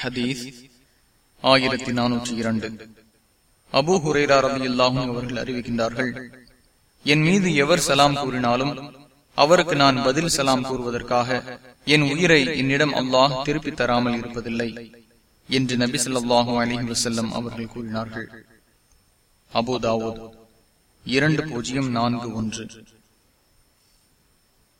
ஹதீஸ் ஆயிரத்தி நானூற்றி இரண்டு. அபு ஹுரேரா ரவி அல்லாஹும் அவர்கள் அறிவிக்கின்றார்கள் என் மீது எவர் சலாம் கூறினாலும் அவருக்கு நான் பதில் சலாம் கூறுவதற்காக என் உயிரை என்னிடம் அல்லாஹ் திருப்பி தராமல் இருப்பதில்லை என்று நபி சொல்லாஹு அலி வசல்லம் அவர்கள் கூறினார்கள். அபுதாவூத் இரண்டு பூஜ்ஜியம் நான்கு ஒன்று.